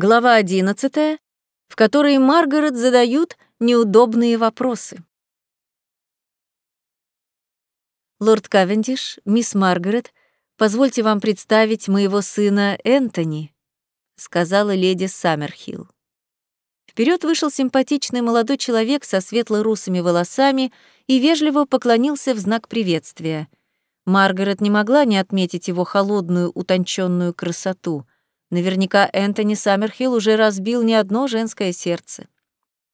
Глава 11, в которой Маргарет задают неудобные вопросы. Лорд Кавендиш, мисс Маргарет, позвольте вам представить моего сына Энтони, сказала леди Саммерхилл. Вперед вышел симпатичный молодой человек со светло-русыми волосами и вежливо поклонился в знак приветствия. Маргарет не могла не отметить его холодную, утонченную красоту — Наверняка Энтони Саммерхилл уже разбил не одно женское сердце.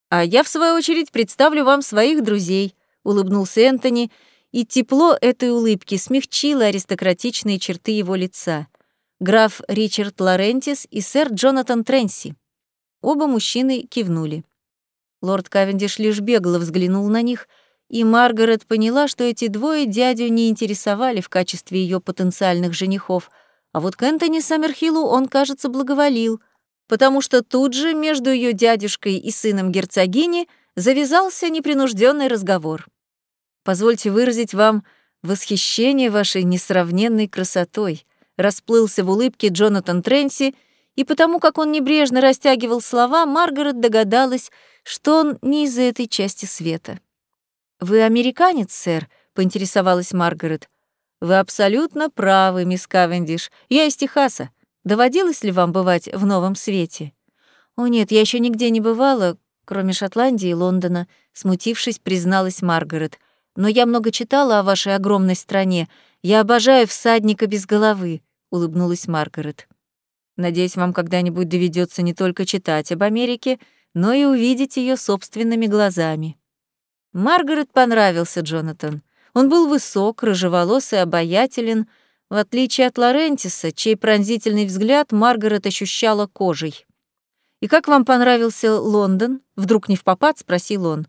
«А я, в свою очередь, представлю вам своих друзей», — улыбнулся Энтони, и тепло этой улыбки смягчило аристократичные черты его лица. Граф Ричард Лорентис и сэр Джонатан Тренси. Оба мужчины кивнули. Лорд Кавендиш лишь бегло взглянул на них, и Маргарет поняла, что эти двое дядю не интересовали в качестве ее потенциальных женихов — а вот к Энтони Саммерхиллу он, кажется, благоволил, потому что тут же между ее дядюшкой и сыном герцогини завязался непринужденный разговор. «Позвольте выразить вам восхищение вашей несравненной красотой», расплылся в улыбке Джонатан Тренси, и потому как он небрежно растягивал слова, Маргарет догадалась, что он не из этой части света. «Вы американец, сэр?» — поинтересовалась Маргарет. Вы абсолютно правы, мисс Кавендиш. Я из Техаса. Доводилось ли вам бывать в Новом Свете? О нет, я еще нигде не бывала, кроме Шотландии и Лондона, смутившись, призналась Маргарет. Но я много читала о вашей огромной стране. Я обожаю всадника без головы, улыбнулась Маргарет. Надеюсь, вам когда-нибудь доведется не только читать об Америке, но и увидеть ее собственными глазами. Маргарет понравился Джонатан. Он был высок, рыжеволос и обаятелен, в отличие от Лорентиса, чей пронзительный взгляд Маргарет ощущала кожей. «И как вам понравился Лондон?» — вдруг не в попад спросил он.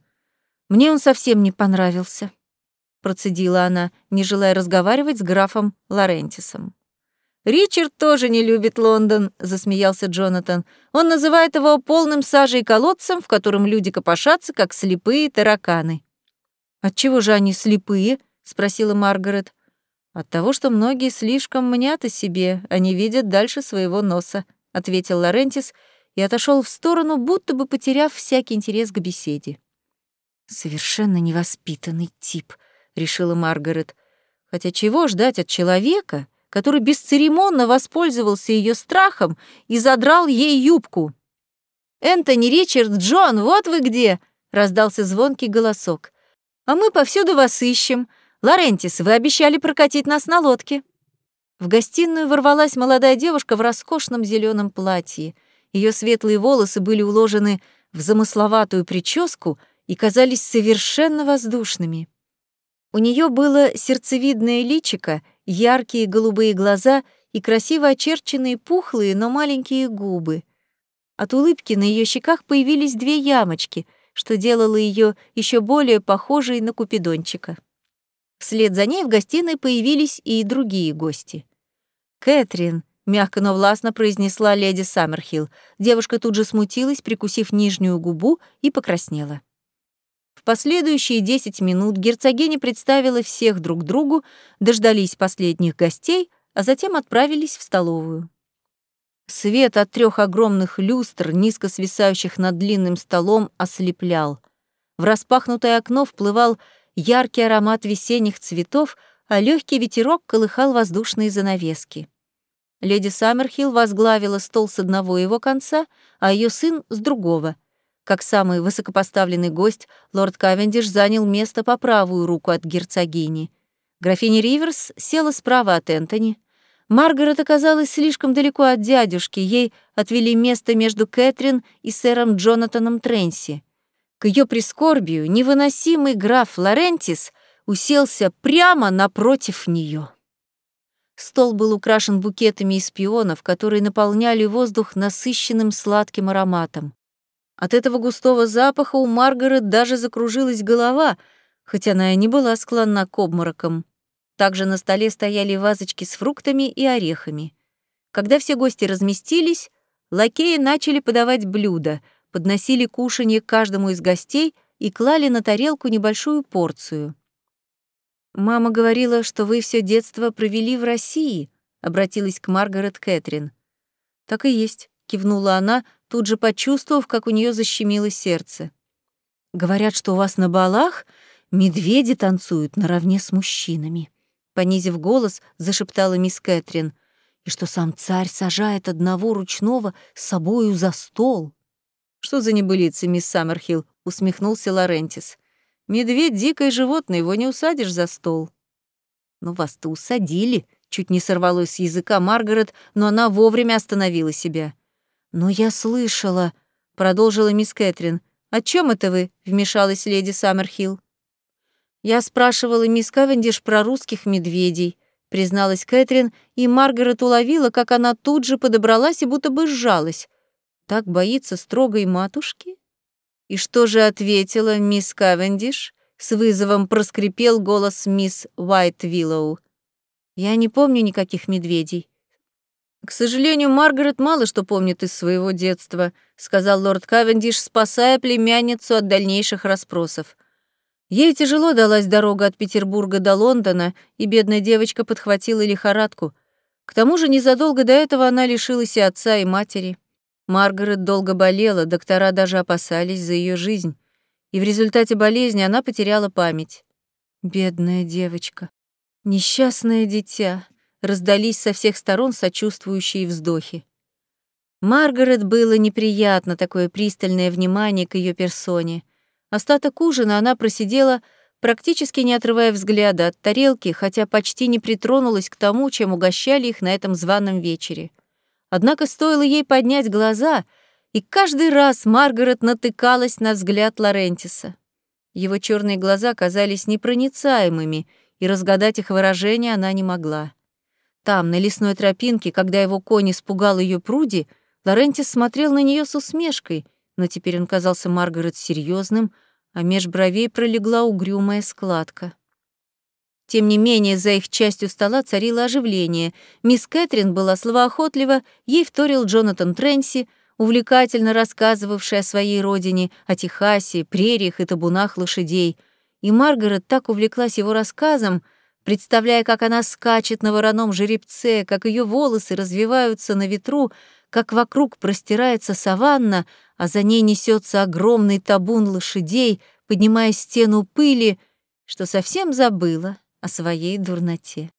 «Мне он совсем не понравился», — процедила она, не желая разговаривать с графом Лорентисом. «Ричард тоже не любит Лондон», — засмеялся Джонатан. «Он называет его полным сажей колодцем, в котором люди копошатся, как слепые тараканы». «Отчего же они слепые?» — спросила Маргарет. «От того, что многие слишком мнят о себе, они видят дальше своего носа», — ответил Лорентис и отошел в сторону, будто бы потеряв всякий интерес к беседе. «Совершенно невоспитанный тип», — решила Маргарет. «Хотя чего ждать от человека, который бесцеремонно воспользовался ее страхом и задрал ей юбку?» «Энтони, Ричард, Джон, вот вы где!» — раздался звонкий голосок. А мы повсюду вас ищем. Лорентис, вы обещали прокатить нас на лодке». В гостиную ворвалась молодая девушка в роскошном зеленом платье. Ее светлые волосы были уложены в замысловатую прическу и казались совершенно воздушными. У нее было сердцевидное личико, яркие голубые глаза и красиво очерченные пухлые, но маленькие губы. От улыбки на ее щеках появились две ямочки, что делало ее еще более похожей на Купидончика. Вслед за ней в гостиной появились и другие гости. «Кэтрин», — мягко, но властно произнесла леди Саммерхилл. Девушка тут же смутилась, прикусив нижнюю губу, и покраснела. В последующие десять минут герцогиня представила всех друг другу, дождались последних гостей, а затем отправились в столовую. Свет от трех огромных люстр, низко свисающих над длинным столом, ослеплял. В распахнутое окно вплывал яркий аромат весенних цветов, а легкий ветерок колыхал воздушные занавески. Леди Саммерхилл возглавила стол с одного его конца, а ее сын — с другого. Как самый высокопоставленный гость, лорд Кавендиш занял место по правую руку от герцогини. Графиня Риверс села справа от Энтони, Маргарет оказалась слишком далеко от дядюшки, ей отвели место между Кэтрин и сэром Джонатаном Тренси. К ее прискорбию невыносимый граф Лорентис уселся прямо напротив нее. Стол был украшен букетами из пионов, которые наполняли воздух насыщенным сладким ароматом. От этого густого запаха у Маргарет даже закружилась голова, хотя она и не была склонна к обморокам. Также на столе стояли вазочки с фруктами и орехами. Когда все гости разместились, лакеи начали подавать блюда, подносили кушанье каждому из гостей и клали на тарелку небольшую порцию. «Мама говорила, что вы все детство провели в России», — обратилась к Маргарет Кэтрин. «Так и есть», —— кивнула она, тут же почувствовав, как у нее защемило сердце. «Говорят, что у вас на балах медведи танцуют наравне с мужчинами», — понизив голос, зашептала мисс Кэтрин, «и что сам царь сажает одного ручного с собою за стол». «Что за небылицы, мисс Саммерхилл?» — усмехнулся Лорентис. «Медведь — дикое животное, его не усадишь за стол». «Ну, вас-то усадили», — чуть не сорвалось с языка Маргарет, но она вовремя остановила себя. «Но я слышала», — продолжила мисс Кэтрин. «О чем это вы?» — вмешалась леди Саммерхилл. «Я спрашивала мисс Кавендиш про русских медведей», — призналась Кэтрин, и Маргарет уловила, как она тут же подобралась и будто бы сжалась. Так боится строгой матушки? И что же ответила мисс Кавендиш? С вызовом проскрипел голос мисс Уайт-Виллоу. «Я не помню никаких медведей. «К сожалению, Маргарет мало что помнит из своего детства», сказал лорд Кавендиш, спасая племянницу от дальнейших расспросов. Ей тяжело далась дорога от Петербурга до Лондона, и бедная девочка подхватила лихорадку. К тому же незадолго до этого она лишилась и отца, и матери. Маргарет долго болела, доктора даже опасались за ее жизнь. И в результате болезни она потеряла память. Бедная девочка. Несчастное дитя раздались со всех сторон сочувствующие вздохи. Маргарет было неприятно такое пристальное внимание к ее персоне. Остаток ужина она просидела, практически не отрывая взгляда от тарелки, хотя почти не притронулась к тому, чем угощали их на этом званом вечере. Однако стоило ей поднять глаза, и каждый раз Маргарет натыкалась на взгляд Лорентиса. Его черные глаза казались непроницаемыми, и разгадать их выражение она не могла. Там, на лесной тропинке, когда его конь испугал ее пруди, Лорентис смотрел на нее с усмешкой, но теперь он казался Маргарет серьезным, а меж бровей пролегла угрюмая складка. Тем не менее, за их частью стола царило оживление. Мисс Кэтрин была словоохотлива, ей вторил Джонатан Тренси, увлекательно рассказывавший о своей родине, о Техасе, прериях и табунах лошадей. И Маргарет так увлеклась его рассказом, представляя, как она скачет на вороном жеребце, как ее волосы развиваются на ветру, как вокруг простирается саванна, а за ней несется огромный табун лошадей, поднимая стену пыли, что совсем забыла о своей дурноте.